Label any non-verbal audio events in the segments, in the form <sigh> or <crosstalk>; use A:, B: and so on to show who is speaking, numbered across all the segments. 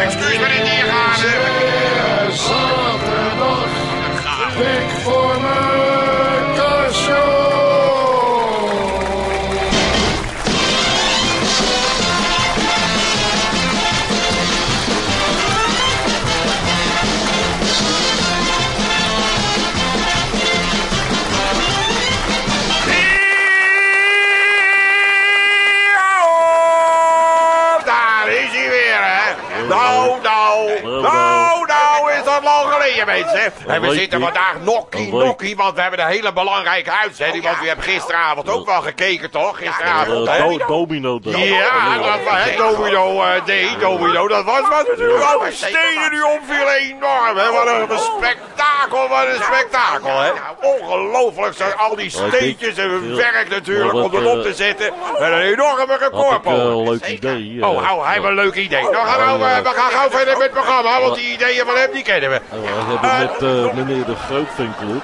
A: Excuus meneer Diergaarde.
B: Zaterdag, dik voor mijn
A: En we zitten vandaag nokkie, nokkie, want we hebben een hele belangrijke uitzending. Want u hebt gisteravond ook wel gekeken, toch? Gisteravond,
C: Eh,
A: hè?
C: do- domino. dag.
A: Ja, dat was het domino eh D, domino. Dat was wat natuurlijk. Al die stenen die omvielen enorm, hè. Wat een spektakel, wat een spektakel, hè. Ongelooflijk, al die steentjes en werk natuurlijk om erop
C: eh,
A: te zetten. Met een enorme
C: eh,
A: recordpoging.
C: een leuk idee. eh.
A: Oh, hou, hij heeft een leuk idee. Nou, gaan we, eh, we gaan gauw verder met het programma, want die ideeën van hem, die kennen we.
C: Eh, hebben met eh, meneer de Groot Club.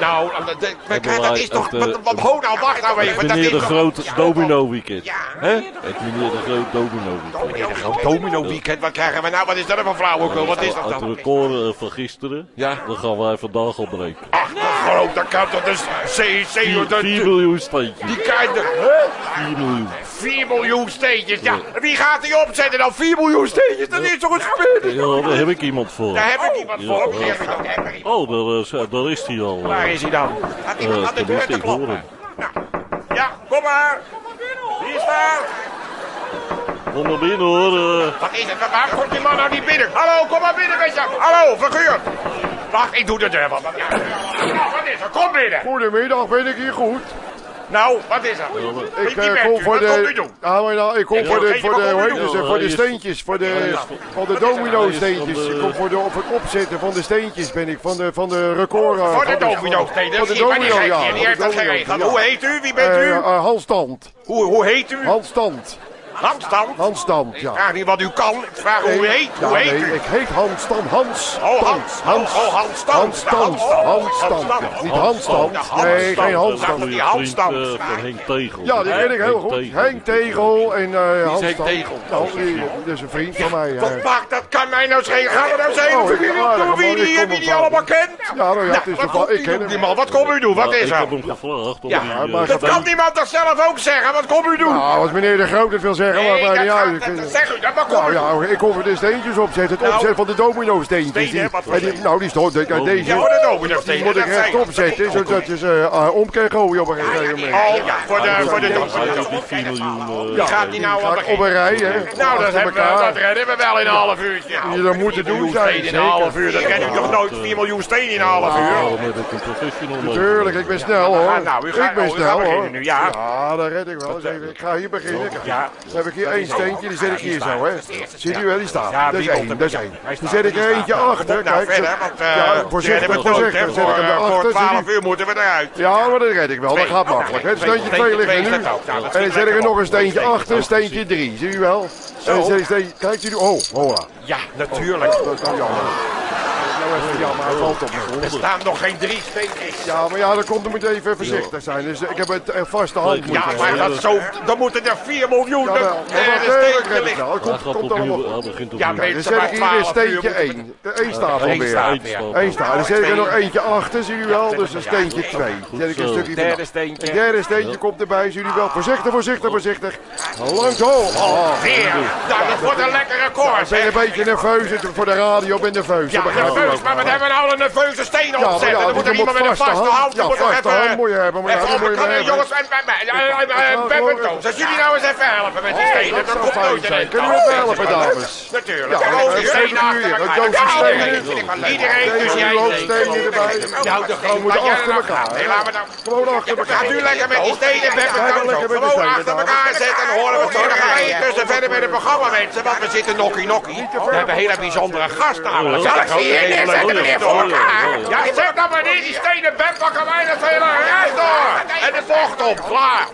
A: Nou, dat, dat-
C: Hebben
A: dat is toch...
C: het, eh,
A: Wat, wat, ho, nou, wacht nou even. dat
C: Meneer
A: is
C: de Groot
A: Ja,
C: Domino Weekend.
A: Ja,
C: Hè? Het meneer de Groot Domino Weekend.
A: Meneer de Groot Domino Weekend, wat krijgen we nou? Wat is dat voor flauwekul? Wat is dat
C: Het
A: dan?
C: record eh, van gisteren,
A: Ja.
C: dat gaan wij vandaag al breken.
A: Ach, groot, dat kan toch dus... C, C,
C: 4
A: dat-
C: miljoen steentjes.
A: Die kan de...
C: 4 miljoen.
A: 4 miljoen steentjes. Ja, wie gaat die opzetten dan? 4 miljoen steentjes? Dat is toch een spin?
C: Ja, daar heb ik iemand voor.
A: Daar heb ik iemand
C: Ja,
A: voor.
C: ja.
A: Daar heb ik ook- heb ik iemand.
C: Oh, daar, is- daar is hij al. eh.
A: Waar is hij dan? Gaat
C: Eh,
A: iemand aan de deur te kloppen? Nou, ja, kom maar. Wie is daar?
C: Kom maar binnen hoor. eh.
A: Wat is het? Waar komt die man nou niet binnen? Hallo, kom maar binnen, weet je. Hallo, figuur. Wacht, ik doe de deur. Wat, ja. Wat is er? Kom binnen.
B: Goedemiddag, ben ik hier goed?
A: Nou, wat is er?
B: Ik eh, kom voor de. maar nou, ik kom voor de, voor de, hoe heet het, voor de steentjes, voor de, van de domino steentjes. Ik kom voor, de, voor het opzetten van de steentjes ben ik, van de, van de record. eh,
A: Voor de
B: van
A: domino steden.
B: Van de domino, ja.
A: die heeft dat geregeld. Hoe heet u? Wie bent
B: Eh,
A: u?
B: eh, handstand.
A: Hoe, hoe heet u?
B: Handstand.
A: Handstand?
B: Handstand,
A: Ik
B: ja.
A: vraag niet wat u kan. Ik vraag hoe u
B: Nee,
A: heet.
B: ja,
A: Hoe heet
B: nee,
A: u?
B: Ik heet handstand. Hans.
A: Oh, Hans.
B: Hans.
A: Oh, handstand.
B: Handstand.
A: Oh,
B: Handstand. ja. Niet handstand.
A: De
B: Nee, geen
A: is die
C: vriend, eh, Henk Tegel.
B: Ja, die ken ik heel goed. Henk Tegel en eh handstand.
A: Tegel?
B: Nou, die, dat is een vriend van mij.
A: Wat
B: eh.
A: maakt dat? Kan mij nou schelen? Gaan we nou zijn?
B: Oh, ik-
A: ik wie
B: ik
A: die, wie die allemaal kent?
B: Ja, nou ja, het is
A: wat
B: ik ken hem.
A: die man? Wat komt u doen? Wat is
C: ik
A: er?
C: heb hem gevraagd.
A: Dat kan niemand toch zelf ook zeggen? Wat komt u doen?
B: Nou, als meneer de Groot het wil zeggen,
A: Nee,
B: maar
A: gaat-
B: uit.
A: dat-
B: Ik-
A: dat zeg u, dat
B: Nou ja, ik kom voor de steentjes opzetten. Het
A: Nou.
B: opzetten van de domino steentjes.
A: Stenen,
B: Die, die- nou, die stond kijk,
C: Oh.
A: Ja,
B: deze.
A: voor de domino
B: Die
A: stenen.
B: moet ik
A: dat zei
B: rechtop zetten, zodat je ze eh, om kan gooien op een gegeven moment.
A: Oh, ja, voor de, voor de domino.
C: heeft die 4 miljoen. eh,
A: gaat die nou
B: ik op een rij, hè?
A: Nou, dat,
B: achter
A: hebben we,
B: elkaar.
A: dat redden we wel in een half uurtje.
B: Ja, dat moet het doen zijn,
A: in een half uur. Dat ken ik nog nooit. 4 miljoen stenen in een half uur.
C: Ja, met een professional. man.
B: Tuurlijk, ik ben snel hoor.
A: nou,
B: ik ben
A: oh,
B: snel hoor.
A: ja.
B: Ja, dat red ik wel. Eens even. Ik ga hier beginnen.
A: Ja.
B: Heb ik hier één steentje, die zet ik hier zo, hè. Ziet u wel, die staat.
A: Ja,
B: Dat is één, dat is één. Dan zet ik er eentje achter.
A: nou
B: Kijk,
A: verder,
B: zo-
A: want eh,
B: ja, voorzichtig, voorzichtig. Dan zet ik hem
A: voor, eh, Voor
B: erachter.
A: 12
B: zie je?
A: uur moeten we eruit.
B: Ja, maar dat red ik wel. Dat gaat makkelijk. Steentje 2 ligt er nu. En dan zet ik er nog een steentje achter, steentje 3. Zie u wel? En dan zet ik steentje... Kijk, zie u... Oh, hola.
A: Ja, natuurlijk.
B: Dat nou jammer. Even jammer, hij valt op grond.
A: Er staan nog geen drie steentjes.
B: Ja, maar ja, dan komt er moet even voorzichtig zijn. Dus ik heb het eh, vaste hand moeten
A: Ja, maar dat zo, dan moeten er 4 miljoen
B: Ja, wel.
A: eh, steentjes liggen.
B: wel.
C: Hij
B: komt, allemaal
A: Ja,
C: opnieuw.
B: Dan zet
A: maar
B: ik hier weer
A: 12 uur
B: steentje
A: moeten-
B: 1. De 1 staat
A: Eén
B: alweer.
A: staat
C: Eén
A: weer.
C: staat.
B: Eén staat. Dan zet ik er nog eentje achter, zie u wel. Dus een steentje 2. Zet ik een stukje
A: Derde steentje.
B: Een derde steentje komt erbij, zie u wel. Voorzichtig, voorzichtig, voorzichtig. Langs hoog. Oh.
A: Weer. Nou, dat wordt een lekkere koord.
B: Ik ben een beetje nerveus voor de radio, ik ben nerveus.
A: Ja, nerveus, maar wat hebben we nou een nerveuze steen opzetten?
B: ja,
A: Dan moet er iemand met een
B: vaste hand.
A: hand.
B: Ja, vaste
A: even-
B: hand moet je hebben,
A: even. Jongens, en Pep en Toos. Als jullie nou eens even helpen met die
B: Oh,
A: stenen,
B: dat
A: dan komt
B: fijn
A: nooit
B: zijn.
A: een
B: Kunnen we even helpen, dames?
A: Natuurlijk.
B: Ja,
A: stenen
B: zeker
A: achter elkaar. Iedereen- dus jij
B: die stenen erbij.
A: Nou, de
B: We
A: grote.
B: moeten
A: Wat jij
B: achter
A: nou
B: elkaar.
A: we.
B: Gewoon achter elkaar.
A: Gaat u lekker met die stenen, Pep en Toos. Gewoon achter elkaar zetten en dan horen we zo. Dan gaan wij intussen verder met het programma, mensen. Want we zitten nokkie nokkie. We hebben hele bijzondere gasten namelijk. Zal ik ze hier neerzetten, meneer, voor elkaar?
C: Ja,
A: zeg dan maar niet, die stenen bed pakken wij dat hele reis door. En de vocht op, klaar.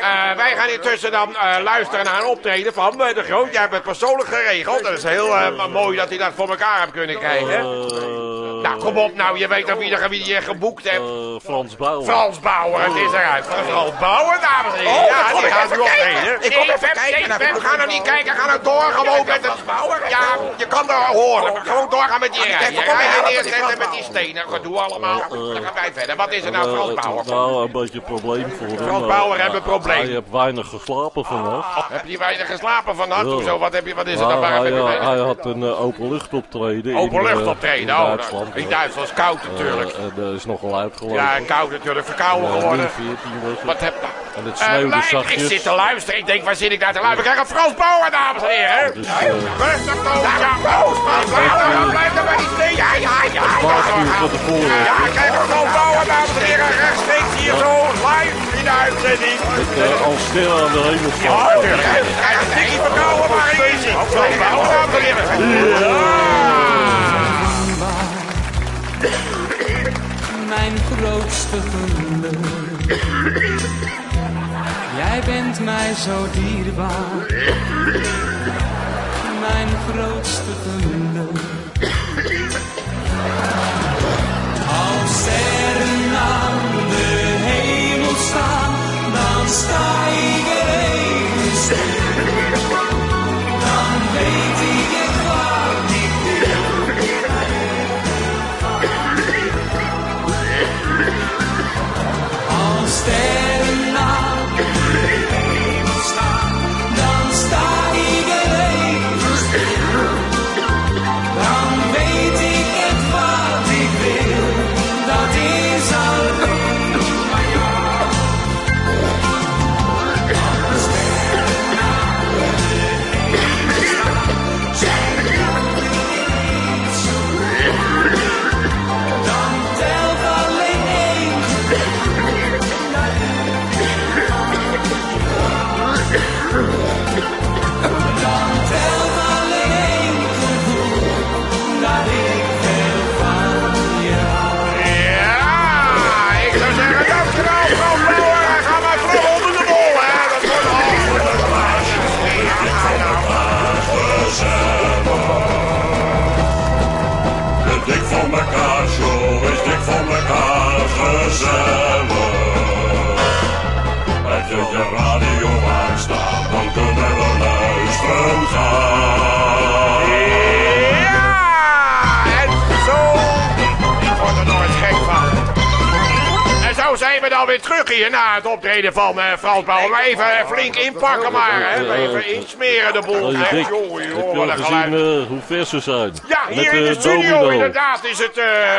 A: Eh, wij gaan intussen dan eh, luisteren naar een optreden van eh, de Groot. Jij hebt het persoonlijk geregeld. Dat is heel mooi dat hij dat voor elkaar heeft kunnen krijgen.
C: Eh,
A: Nou, kom op nou, je weet toch wie, er, wie je geboekt hebt?
C: eh, Frans Bauer.
A: Frans Bauer, het is eruit. Frans Bauer, dames en heren.
D: Oh,
A: ja,
D: dan kom
A: die
D: ik
A: gaat nu
D: kijken.
A: optreden.
D: Ik kom even kijken
A: nee,
D: naar
A: Pep,
D: Frans
A: ga nou niet kijken, ga nou door gewoon met het... Ja, je kan er horen. Gewoon doorgaan met die rij. Je
D: komen
A: rijdt
D: die
A: met die stenen. Gedoe allemaal. Dan gaan wij verder. Wat is er nou,
C: Eh,
A: Frans
C: het-
A: Bauer?
C: nou, een beetje een probleem voor hem.
A: Frans
C: eh,
A: Bauer heeft een probleem.
C: Hij heeft weinig geslapen vannacht.
A: Heb je weinig geslapen vannacht? Hoezo? Wat, heb je, wat is er dan?
C: Nou,
A: Waar heb
C: hij, eh, hij had een openluchtoptreden. in,
A: Openlucht
C: eh,
A: optreden.
C: in
A: Oh,
C: Duitsland.
A: in
C: ja.
A: Duitsland is koud natuurlijk.
C: Eh, en dat is nogal uitgelopen.
A: Ja, koud natuurlijk. Verkouden
C: Eh,
A: geworden.
C: min 14 was het.
A: Wat heb
C: En het
A: Eh,
C: sneeuwde
A: Lijn, ik
C: zachtjes.
A: zit te luisteren. Ik denk, waar zit ik naar te luisteren? We krijgen Frans Bauer, dames en heren.
C: Dus, eh,
A: Rustig. Ja. Blijf er bij die steen. Ja, ja, ja.
C: waarschuwing van tevoren.
A: Ja, we krijgen Frans Bauer, dames en heren. Rechtstreeks hier zo, live in de uitzending.
C: eh, al stil aan de hemel
A: Ja,
C: staan.
A: natuurlijk. Hij een tikkie verkouden, maar hij is hij. Frans Bauer, dames en heren.
E: Mijn grootste geluk. Jij bent mij zo dierbaar, mijn grootste geluk. Als sterren aan de hemel staan, dan sta zo
A: zijn we dan weer terug hier na het optreden van eh, Frans Bauer. Maar even eh, flink inpakken maar, hè. Even insmeren de boel. Hè.
C: Dick,
A: wat
C: al
A: een
C: gezien eh, hoe vers ze zijn?
A: Ja, hier
C: Met,
A: in de
C: eh,
A: studio
C: domino.
A: inderdaad is het eh eh,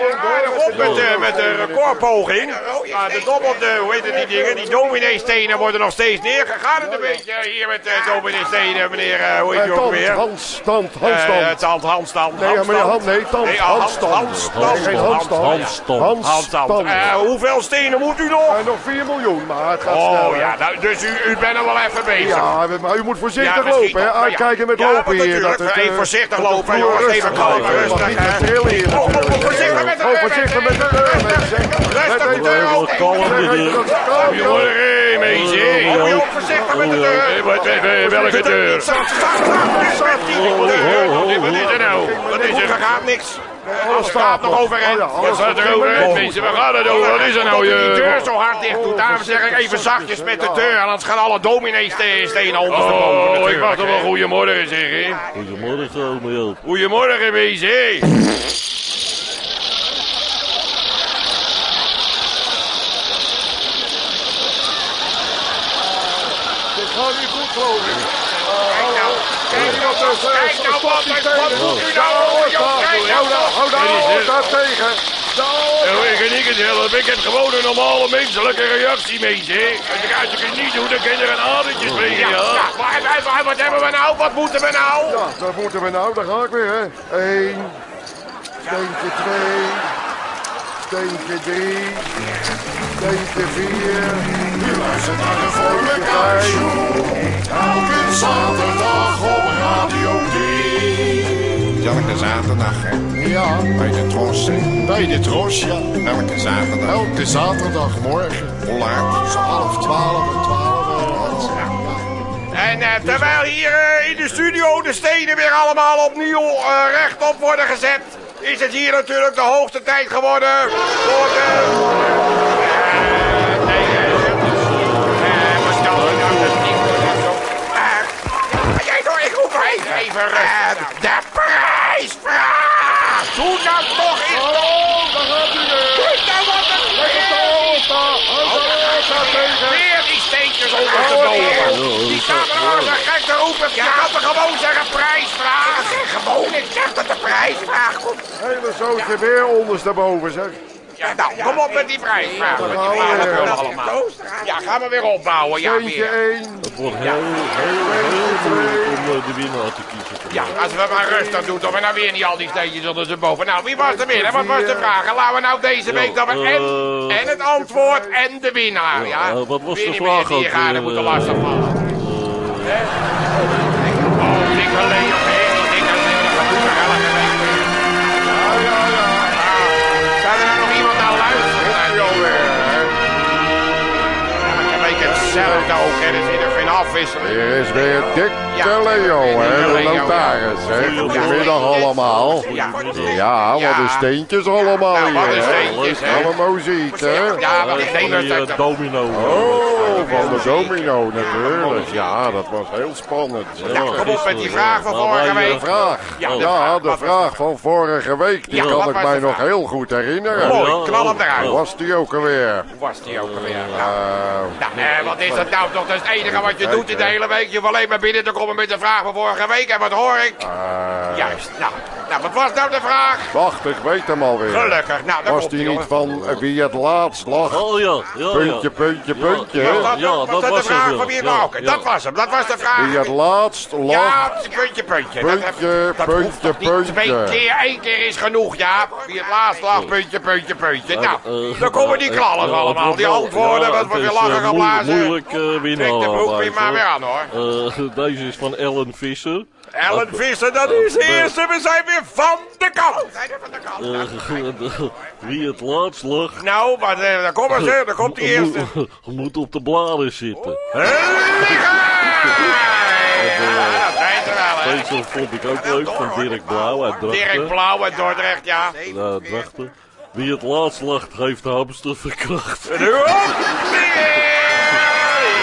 A: er aardig op met, eh, met de recordpoging. Maar de dom op de, hoe heet het die dingen, die dominee-stenen worden nog steeds neergegaan. Het een beetje hier met de dominee-stenen, meneer, eh, hoe heet je ook weer?
B: handstand, handstand.
A: tand, handstand.
B: Nee, ja, maar
A: handstand.
B: hand, nee, tand,
A: Nee, hand-
B: handstand.
A: handstand.
B: Handstand.
C: Handstand.
A: Handstand. Eh, hoeveel stenen moet u nog?
B: Eh, nog 4 miljoen, maar het gaat
A: Oh
B: snel.
A: ja, nou, dus u, u bent er wel even bezig.
B: Ja, maar u moet voorzichtig
A: dat schiet
B: lopen, hè.
A: Ja, ja.
B: Uitkijken met
A: Ja,
B: lopen hier.
A: natuurlijk.
B: het,
A: Even
B: eh,
A: voorzichtig
B: dat
A: lopen, jongens. Even kalm, rustig, hè. Oh, oh, oh, voorzichtig met de
B: Oh,
A: deur,
B: voorzichtig met de deur, mensen.
A: Rustig met de deur
C: kalm
A: Goedemorgen, meisje. Je voorzichtig met de deur. Eh, welke deur? Wat is er nou? Wat is er? Er gaat niks. Alles gaat nog overeind.
B: Oh
A: Wat staat er
B: gaat
A: overeind,
B: prima.
A: mensen? Waar gaat het over? Wat is er nou? Je die deur zo hard dicht doet. Daarom zeg ik even zachtjes met de deur. Anders gaan alle dominee-stenen ondersteboven. Oh, ik mag toch wel goedemorgen zeggen.
C: Goedemorgen, ome Joop.
A: Goedemorgen, wezen.
B: Dit gaat niet goed, geloof ik.
A: Kijk nou, nou, nou, wat, wat doet u nou? Kijk nou,
B: Hou daar, hou daar tegen.
A: Nou, ik kan niet. Ik heb gewoon een normale menselijke reactie mee, zeg. Als ik, ik het niet doe, dan kan er een adertje springen, ja. Maar, wat hebben we nou? Wat moeten we nou?
B: Ja, daar moeten we nou. Daar ga ik weer, hè. Eén. Steentje twee. Steentje drie. Steentje vier.
F: Luister naar de Vrolijkheid Show. Elke zaterdag
G: zaterdag, hè?
B: Ja,
G: Bij de Tros, hè?
B: bij de tros, ja.
G: Elke zaterdag.
B: Elke zaterdagmorgen.
G: Hoe laat?
B: Zo half twaalf en twaalf.
A: En eh, terwijl hier eh, in de studio de stenen weer allemaal opnieuw eh, rechtop worden gezet... is het hier natuurlijk de hoogste tijd geworden voor de... Eh, eh, eh, stel je nou dat Eh. De prijsvraag! Doe nou toch eens
B: Oh, daar gaat hij weer.
A: Doe nou wat een Weer die steentjes ondersteboven. Die staan er als een gek te roepen. Je had er gewoon zeggen prijsvraag. Gewoon, ik zeg dat de prijsvraag komt.
B: Hele zootje weer ondersteboven, zeg.
A: Ja, nou, kom op met die prijsvraag. Die. Ja, gaan we weer opbouwen. Ja,
B: Steentje
A: weer.
B: 1.
C: Het wordt heel, heel, heel moeilijk om eh, de winnaar te kiezen.
A: Ja, als we maar rustig doen, dan we nou weer niet al die steentjes ondersteboven. Nou, wie was de winnaar? Wat was de vraag? En laten we nou deze week dan weer en,
C: eh,
A: en het antwoord en de winnaar, ja?
C: Eh, wat was
A: Weer
C: de vraag ook
A: die gaan
C: weer,
A: moeten
C: eh,
A: lastigvallen. Hetzelfde ook, hè. Er zit er geen afwisseling.
B: Hier is weer Dick
A: Ja.
B: de Leo, hè,
A: de
B: de notaris. hè. Goedemiddag allemaal.
A: Ja,
B: wat een steentjes allemaal
A: Nou, wat
B: hier,
A: een steentjes, hè.
B: Allemaal muziek, hè.
A: Ja, maar ik
C: Van
A: dat...
C: eh, domino.
B: Oh, van de domino natuurlijk. Ja, dat was heel spannend.
A: Ja, kom op met die vraag van vorige
B: De
A: week.
B: vraag.
A: Ja, de vraag.
B: de
A: Wat-
B: van vorige week, die kan
A: wat
B: ik mij
A: de
B: nog heel goed herinneren.
A: Mooi, knal hem eruit.
B: Hoe was die ook alweer?
A: Hoe was die ook alweer?
B: Eh,
A: Nou, eh, wat is dat nou toch? Dat is het enige wat je doet in de hele week. Je hoeft alleen maar binnen te komen met de vraag van vorige week. En wat hoor ik?
B: eh,
A: Juist. Nou, nou wat was nou de vraag?
B: Wacht, ik weet hem alweer.
A: Gelukkig. Nou,
B: Was die niet van wie het laatst lag?
C: Oh ja, ja,
B: Puntje,
C: ja.
B: puntje,
C: Ja,
B: puntje.
C: ja.
A: Dat,
C: Ja,
A: was
C: dat
A: dat
C: was
A: de vraag van wie het
C: Ja,
A: nou? Oké,
C: ja.
A: Dat was hem. Dat was de vraag.
B: Wie het laatst lag?
A: Ja, puntje, puntje. Dat,
B: Puntje,
A: dat
B: puntje,
A: niet twee
B: puntje.
A: keer, één keer is genoeg, ja. Wie het laatst lag, puntje, puntje, puntje. Nou,
C: Eh,
A: dan komen die knallen allemaal. Die antwoorden,
C: ja,
A: wat we weer lachen
C: eh,
A: gaan blazen.
C: Moeilijk eh winnen.
A: Trek de broek weer maar weer aan, hoor.
C: Eh, deze is van Ellen Visser.
A: Ellen Visser, dat is de eerste. We zijn weer van de kant. We zijn weer van de kant.
C: Eh, <laughs> wie het laatst lag...
A: Nou, maar eh, daar komen ze. Daar komt die <laughs> eerste.
C: moet- <laughs> moet op de bladen zitten.
A: Ja, dat zijn ze wel, hè.
C: Deze vond ik ook leuk van Dirk Blauw uit
A: Dirk
C: Drachten.
A: Blauw uit Dordrecht, ja.
C: Ja, Drachten. Wie het laatst lacht, heeft de hamster verkracht.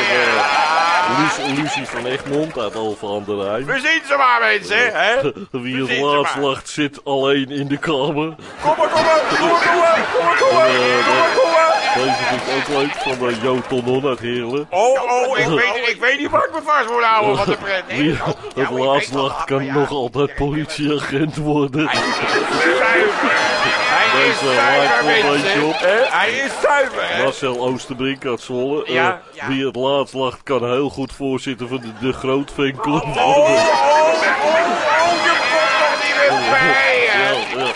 A: Op.
C: Lucie, van Egmond uit Alphen aan de Rijn.
A: We zien ze maar, mensen, hè. <laughs>
C: Wie het
A: Precies,
C: laatst
A: maar.
C: lacht, zit alleen in de kamer.
A: Kom maar, kom maar, kom maar, kom maar, kom maar, kom maar, kom maar, kom maar.
C: Deze vind ik ook leuk van de Jo Tonon uit Heerlen.
A: Oh, oh, ik weet, ik <laughs> weet niet waar ik me vast moet houden van de pret.
C: Wie
A: Nee,
C: het
A: ja, ik
C: laatst
A: weet wel
C: lacht,
A: wat,
C: kan nog altijd politieagent worden.
A: Hij is zuiver. Hij is
C: Deze beetje
A: mensen.
C: op.
A: Hè? Hij is zuiver, hè.
C: Marcel Oosterbrink uit Zwolle. Eh,
A: Ja, ja.
C: Wie het laatst lacht, kan heel goed voorzitter van de, de
A: Oh,
C: worden.
A: oh, oh, oh, je komt nog niet weer bij, hè.
C: Ja.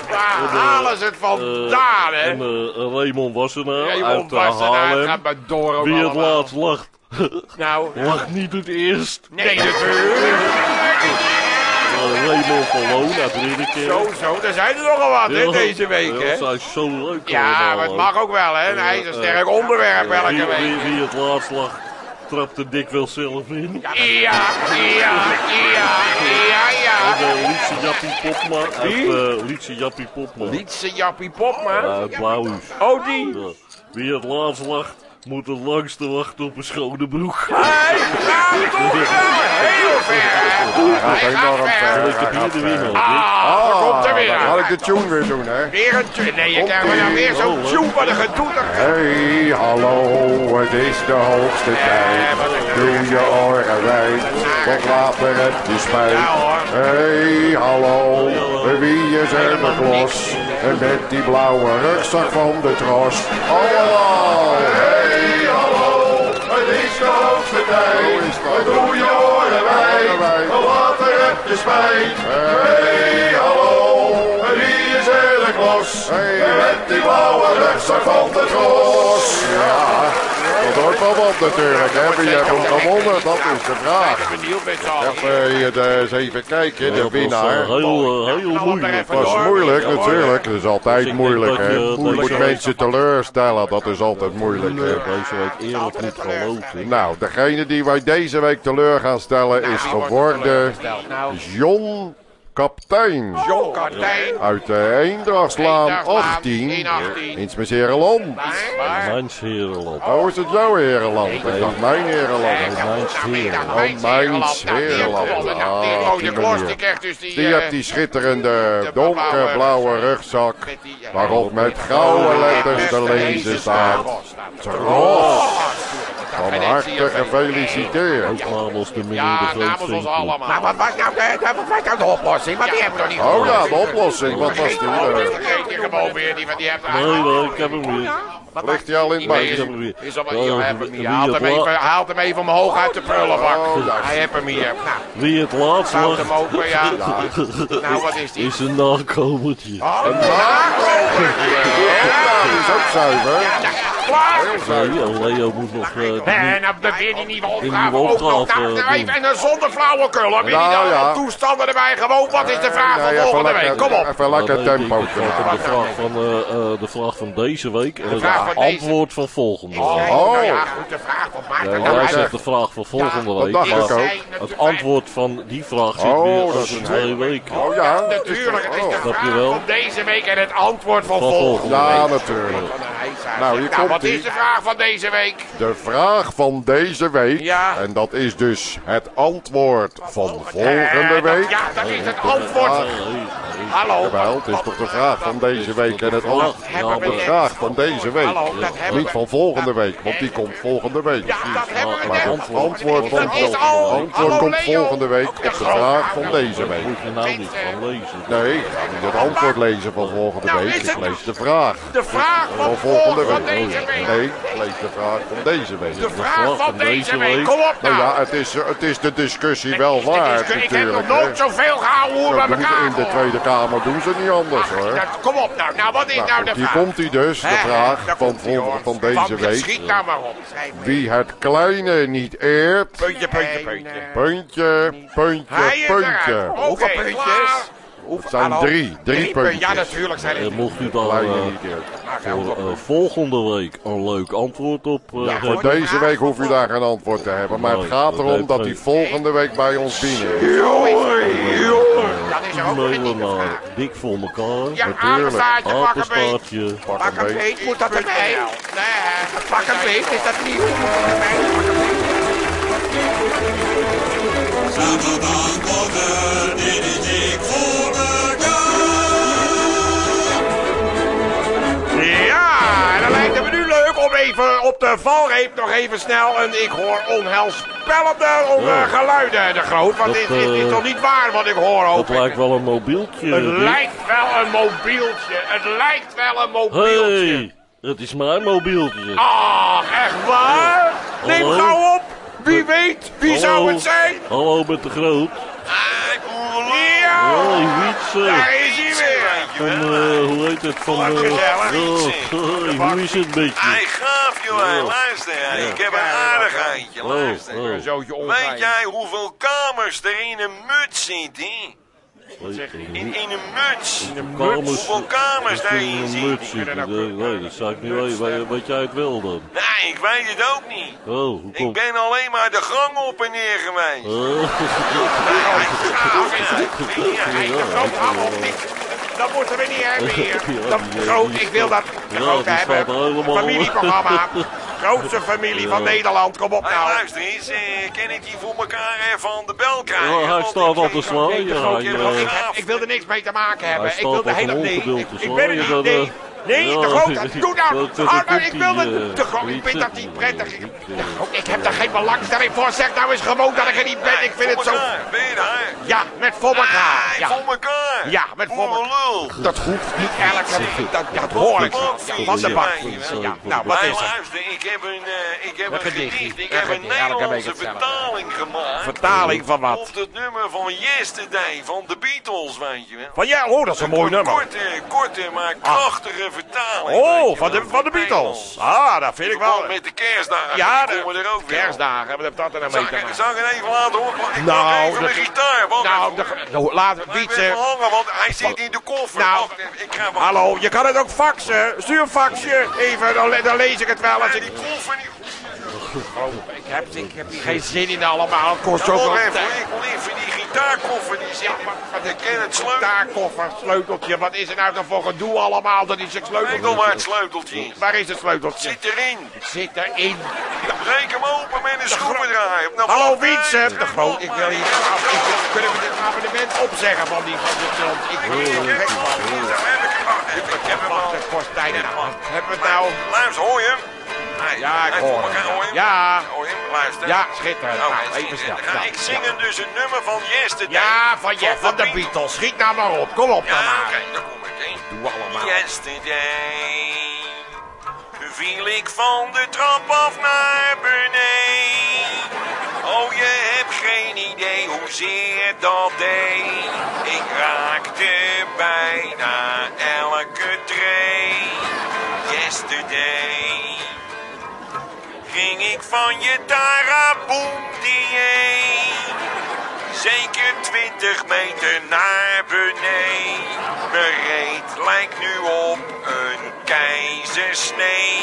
A: Waar
C: En, eh,
A: halen ze het vandaan, hè?
C: En eh, Raymond Wassenaar
A: je
C: uit uh,
A: nou,
C: Haarlem.
A: gaat door ook
C: Wie het laatst lacht,
A: Nou,
C: lacht niet het eerst.
A: nee, natuurlijk.
C: Raymond van Loon Ridderkerk.
A: Zo, zo, er zijn er nogal wat, hè,
C: Ja,
A: deze week,
C: ja,
A: hè?
C: Dat is zo leuk
A: Ja, maar het mag ook wel, hè? Een ijzersterk onderwerp elke
C: wie,
A: week.
C: wie, wie het laatst lacht, trapt er dikwijls zelf in.
A: Ja, ja, ja, ja, ja.
C: En uh, Lietse Jappie Popma uit uh, Lietse Jappie Popma.
A: Lietse Jappie Popma.
C: Uit Blauwhuis.
A: Oh, die.
C: Ja. Wie het laatst lacht, moet het langste wachten op een schone broek.
A: Hij gaat toch wel heel ver, Hij gaat ver.
C: Ik heb hier de winnaar.
A: Ah, daar komt er weer aan.
B: ik de tune weer doen, hè.
A: Weer een tune. Nee, je krijgt maar nou weer zo'n tune wat een gedoe.
B: Hey, hallo, het is de hoogste tijd. Doe je oren wijd, want later heb je spijt. Hey, hallo, wie is er de klos? En met die blauwe rugzak van de tros. Allemaal, tijd. Doe je oren wijd, want later heb je spijt. Hey, hallo, wie is er de klos? En met die blauwe rugzak van de tros. Ja, dat hoort wel wat natuurlijk, hè. Wie heeft hem gewonnen? Dat is de vraag.
A: Ik.
B: Even, hier, de- eens even kijken, de
C: was,
B: winnaar.
C: eh, heel, eh, heel
A: er
C: moeilijk.
B: Dat is
A: door.
B: moeilijk natuurlijk, dat is altijd moeilijk hè.
C: je- dat
B: moet
C: je-
B: mensen teleurstellen, dat is altijd moeilijk hè.
C: Deze week eerlijk moet geloven.
B: Nou, degene die wij deze week teleur gaan stellen is
A: wordt er
B: geworden?
A: Nou,
B: John kaptein.
A: John.
B: Uit de Eendrachtslaan
A: Eendrachtslaan
B: 18.
A: 18.
B: In Smezerenland.
A: Waar?
C: Mijns herenland.
B: Oh, is het jouw herenland? Ik dacht mijn herenland.
C: Mijns herenland.
B: Oh.
A: Nou,
B: Ah, die
A: klos, die krijgt dus die...
B: Die
A: eh,
B: hebt die schitterende donkerblauwe rugzak.
A: eh,
B: Waarop met gouden letters te lezen staat. Tros. Van harte gefeliciteerd.
C: Ook namens de meneer
A: Ja,
C: de
A: namens ons allemaal. Nou, wat was nou de, wat was nou de oplossing? Want die hebben we nog niet
B: Oh ja, de oplossing. Wat was die?
A: Dat vergeet je gewoon weer. Die, die hebt
C: Nee, nee, ik heb hem weer.
B: Ligt hij al in
A: Ik
C: Ik
B: buik?
C: heb hem
A: heb hem hem, even, hem omhoog uit de prullenbak.
B: Oh,
A: Hij heeft hem hier. Nou,
C: Wie het laatst
A: houd hem
C: lacht,
A: ook weer, ja. Nou, wat is die?
C: is een nakomertje.
A: Oh,
B: Ja, die is ook zuiver.
A: Klaar.
C: Leo moet nog... eh,
A: En dan weer die nieuwe opgave ook nog. Nou, nou, even, en een zonder flauwekul. Heb je
B: Nou,
A: niet
B: ja.
A: toestanden erbij? Gewoon, wat is de vraag van volgende week? Kom op.
B: Even lekker
C: ik-
B: tempo.
C: De vraag van, eh, eh, de vraag van deze week en het antwoord van volgende week.
B: Oh.
A: nou ja, goed, de vraag van Maarten. Nou,
C: hij zegt de vraag van volgende
B: dat
C: week.
B: dacht
C: maar
B: ik ook.
C: Het antwoord van die vraag zit weer over twee
B: hele-
C: weken.
B: Oh ja,
A: Natuurlijk, het is de
C: je
A: vraag
C: wel?
A: van deze week en het antwoord van volgende
C: volgende
B: Ja,
C: week.
B: natuurlijk. Nou, hier
A: Nou, wat is de vraag van deze week?
B: De vraag van deze week,
A: Ja.
B: en dat is dus het antwoord van
A: Eh,
B: volgende
A: dat-
B: week.
A: Ja, dat is het antwoord. Hallo.
B: Jawel, het is toch de vraag van deze week en het antwoord. De vraag van deze week.
A: Hallo, dat hebben
B: Niet van volgende week, want die komt volgende week.
A: Ja, dat hebben we
B: Maar het antwoord van
A: Dat is al.
B: antwoord
A: Hallo,
B: komt volgende week op de vraag van deze week.
C: Moet je nou niet van lezen.
B: Nee, ik ga niet het antwoord lezen van volgende
A: Nou,
B: week.
A: is
B: Ik lees de vraag
A: De vraag van
B: van volgende week.
A: deze week.
B: Nee, lees de vraag van deze week.
A: De vraag van deze week. Kom op
B: Nou
A: nou.
B: ja, het is, het is de discussie wel waard
A: Ik heb nog nooit zoveel gehouden bij elkaar
B: in de. Tweede Kamer doen ze niet anders hoor.
A: Nou, Kom op nou. Nou, wat is
B: Nou,
A: nou de
B: hier
A: vraag?
B: komt hij dus, de vraag van, van deze
A: Van,
B: week.
A: Schiet nou maar op.
B: Wie het kleine niet eert,
A: Puntje, puntje, puntje.
B: puntje, puntje, puntje.
A: Hoeveel puntjes?
B: Het zijn drie, drie puntjes.
A: Ja, natuurlijk zijn
C: En
A: het
C: mocht u dan eh,
B: niet eert.
C: voor eh, volgende week een leuk antwoord op eh,
B: Ja, voor
C: hebben,
B: deze week hoeft u daar geen antwoord te hebben. Maar het gaat erom dat hij volgende week bij ons binnen is.
A: Dat is ook niet
C: naar
A: vraag.
C: dik voor elkaar.
A: Ja,
B: Natuurlijk.
A: apenstaartje, pak een beet.
B: Pak
A: Pak
B: een
A: een
B: beet.
A: beet, moet dat erbij? Nee, pak een beet, is dat nieuw?
F: Zaterdagmorgen,
A: op de valreep nog even snel een ik hoor onheilspellende on- geluiden de groot. Want dit, dit is
C: eh,
A: toch niet waar wat ik hoor hoop
C: Dat
A: ik.
C: lijkt wel een mobieltje.
A: Het lijkt wel een mobieltje. Het lijkt wel een mobieltje.
C: Hey, het is mijn mobieltje.
A: Ah, echt waar? Neem
C: Hallo?
A: gauw op. Wie weet, wie
C: Hallo?
A: zou het zijn?
C: Hallo met de groot.
A: Ja,
C: Hey, Wietse.
A: daar is hij weer.
C: Van, eh, hoe heet het? Van,
A: Wat
C: eh, oh, hey, hoe is het een beetje?
D: Hij gaaf, joh. Luister, hey, ik heb een aardigheidje.
C: Oh,
D: Luister.
C: oh.
A: Een
D: Weet jij hoeveel kamers er in een muts zit, hè? In, in een muts.
C: Kamers,
D: Hoeveel kamers
C: in
D: daarin
C: een
D: zitten?
C: muts zitten. Eh, Nee, dat zou ik niet weten. Weet- Weet jij het wel dan?
D: Nee, ik weet het ook niet.
C: Oh, hoe
D: Ik ben alleen maar de gang op en neer geweest.
C: Oh,
A: op niet. Dat moeten we niet hebben hier. <laughs> Dat
C: die-
A: groot, ik wil dat groot hebben.
C: helemaal
A: Familieprogramma. <laughs> Grootste familie van Nederland, kom op nou.
D: luister eens, eh, ken ik die voor elkaar even aan de bel krijgen?
C: Ja, hij staat
D: ik-
C: al te slaan.
A: De ik,
C: eh,
A: wilde niks mee te maken hebben. Ik wilde
C: staat
A: hele
C: op een
A: nee,
C: ongedeeld
A: ik, ben er niet. Nee,
C: eh,
A: de groot. Doe nou.
C: dat- dat
A: nou,
C: komt
A: ik
C: die, eh,
A: de groot. Ik vind dat
C: zitten.
A: niet prettig. Ik,
C: Ik, eh,
A: groot, ik heb daar geen belangstelling voor. Zeg nou eens gewoon dat ik er niet ben. Ik vind het zo. Ja, met voor elkaar.
D: Ah,
A: Ja.
D: voor elkaar.
A: Ja, met voor
D: Boerenlul.
A: Dat hoeft niet elke. Dat, dat hoor ik. Van de bak. Ja, nou, wat is er?
D: luister, ik heb een, eh, ik heb
A: Een gedicht.
D: Ik heb een Nederlandse vertaling gemaakt.
A: Vertaling van wat?
D: Op het nummer van Yesterday van de Beatles, weet je wel.
A: Van ja, oh, dat is een mooi nummer.
D: Korte, korte, maar krachtige vertaling.
A: Oh, van de, van de Beatles. Ah, dat vind ik wel.
D: Met de kerstdagen,
A: Ja, de
D: komen er ook weer.
A: kerstdagen. Wat heeft dat er nou mee te maken?
D: zal ik het even laten horen? Ik
A: Nou,
D: even mijn gitaar.
A: Nou, de, nou,
D: even hangen, want hij zit in de koffer.
A: Nou,
D: ik ga.
A: Hallo, je kan het ook faxen. Stuur een faxje. Even, dan, le- dan lees ik het wel. Als ik...
D: die koffer, die...
A: Oh, ik, heb, ik heb hier geen zin in allemaal. Het kost tijd.
D: ik wil even die gitaarkoffer die zit. Ik ken het sleutel.
A: Gitaarkoffer, sleuteltje. Wat is er nou dan voor gedoe allemaal? Dat is
D: Enkel
A: sleuteltje.
D: maar het sleuteltje.
A: Waar is het sleuteltje?
D: Zit erin.
A: Zit erin.
D: Breek hem open met een schroevendraaier. Nou,
A: Hallo Vincent, de groot. Ik wil hier af. Ik wil, kunnen we dit abonnement opzeggen van die van de? Ik wil hier gek van.
D: ik heb hem al.
A: Het kost tijd. Hebben we het nou?
D: Luister, hoor je? Hij-
A: Ja, ik
D: hij
A: hoor hem.
D: hoor je hem?
A: Ja.
D: Hoor je hem? Luister.
A: Ja, schitterend.
D: Oh,
A: Nou, even snel.
D: Ga
A: Ja,
D: ik zingen dus een nummer van Yesterday.
A: Ja, van Jeff, van de Beatles. Schiet nou maar op. Kom op dan maar.
D: oké, kom ik heen.
A: Doe allemaal.
D: Yesterday viel ik van de trap af naar beneden. Oh, je hebt geen idee hoezeer dat deed. Ik raakte bijna elke tree. Yesterday van je taraboom dieet. Zeker 20 meter naar beneden. Reet lijkt nu op een keizersnee.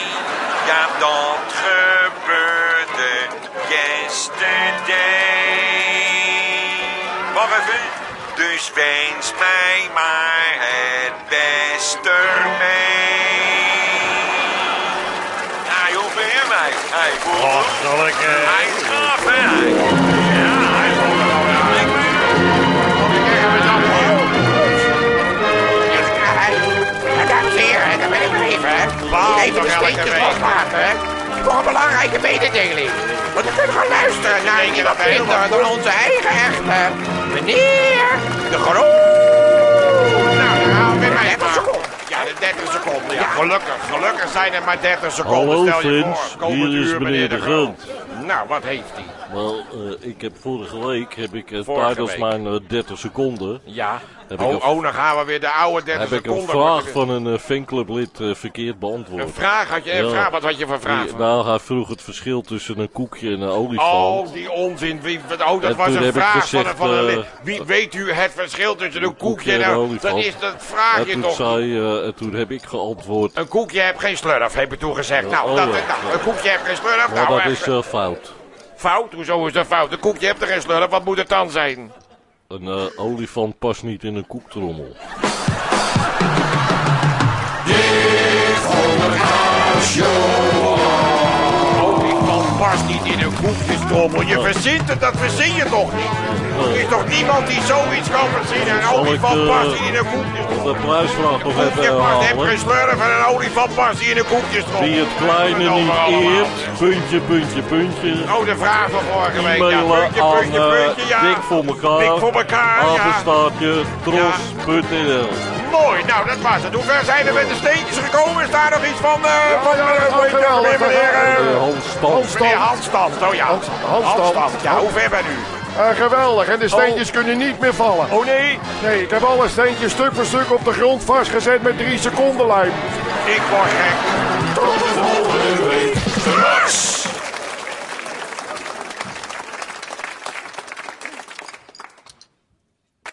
D: Ja, dat gebeurde yesterday. Wacht even. Dus wens mij maar het beste mee. Ja, joh, ben je mij? Hij voelt
C: Ach, zal ik... eh,
D: Hij is gaaf, hè? hij? Ja, hij
H: ben ik weer even. hè. Even de steentjes
A: week.
H: losmaken. hè. Voor een belangrijke mededeling. Want we kunnen gaan luisteren naar niemand minder dan onze eigen echte meneer de Groot.
A: Nou, we weer mee.
H: 30 seconden.
A: Ja, de 30 seconden. Ja, gelukkig. Gelukkig zijn er maar 30 seconden.
C: Hallo
A: Stel je voor. Komend
C: hier is
A: uur,
C: meneer de Groot.
A: Nou, wat heeft hij?
C: Wel, eh, ik heb vorige week, heb ik uh,
A: Vorige
C: tijdens mijn eh, 30 seconden,
A: Ja.
C: Heb ik
A: Oh,
C: een-
A: oh, dan gaan we weer de oude 30
C: heb ik een
A: seconden.
C: vraag van een eh, fanclublid eh, verkeerd beantwoord.
A: Een vraag had je? Een
C: Ja.
A: vraag? Wat had je voor vraag?
C: Die- nou, hij vroeg het verschil tussen een koekje en een olifant.
A: Oh, die onzin. Wie, oh, dat
C: En
A: was
C: toen
A: een
C: heb ik
A: vraag
C: gezegd,
A: van een... Van een
C: eh,
A: wie weet u het verschil tussen een koekje en
C: en een olifant.
A: Dat is dat vraag
C: en
A: toch
C: zei, eh, en toen heb ik geantwoord,
A: Een koekje heeft geen slurf, heb je toen gezegd. Nou,
C: Oh,
A: dat,
C: ja.
A: nou, een koekje heeft geen slurf.
C: maar
A: Nou,
C: dat
A: echt,
C: is eh, fout.
A: Fout. Hoezo is dat fout? Een koekje heeft er geen slurf. Wat moet het dan zijn?
C: Een eh, olifant past niet in een koektrommel.
A: Olifant past niet in een koekjestrommel. Je verzint het, dat verzin je toch niet? Er is toch niemand die zoiets kan verzinnen? Een olifant
C: eh,
A: past niet in een koekjestrommel.
C: De prijsvraag nog even
A: heeft
C: herhalen.
A: geen slurf en een olifant past niet in een koekjestrommel.
C: Wie het kleine niet eert, puntje, puntje, puntje.
A: Oh, de vraag van vorige week. Ja, puntje, puntje,
C: eh,
A: puntje, ja.
C: Dik voor elkaar.
A: Dik voor elkaar, ja.
C: Apenstaartje, tros.nl.
A: Mooi, nou dat was het. Hoe ver zijn we met de steentjes gekomen? Is daar nog iets van, eh van
B: ja,
A: eh, weer,
B: geweldig.
A: meneer, eh,
C: Eh, Hans?
A: Oh ja,
B: Handstand.
A: Ja, hoe ver ben u?
B: Eh, geweldig, en de steentjes kunnen niet meer vallen.
A: Oh nee,
B: Nee, ik heb alle steentjes stuk voor stuk op de grond vastgezet met drie seconden lijm.
A: ik word gek.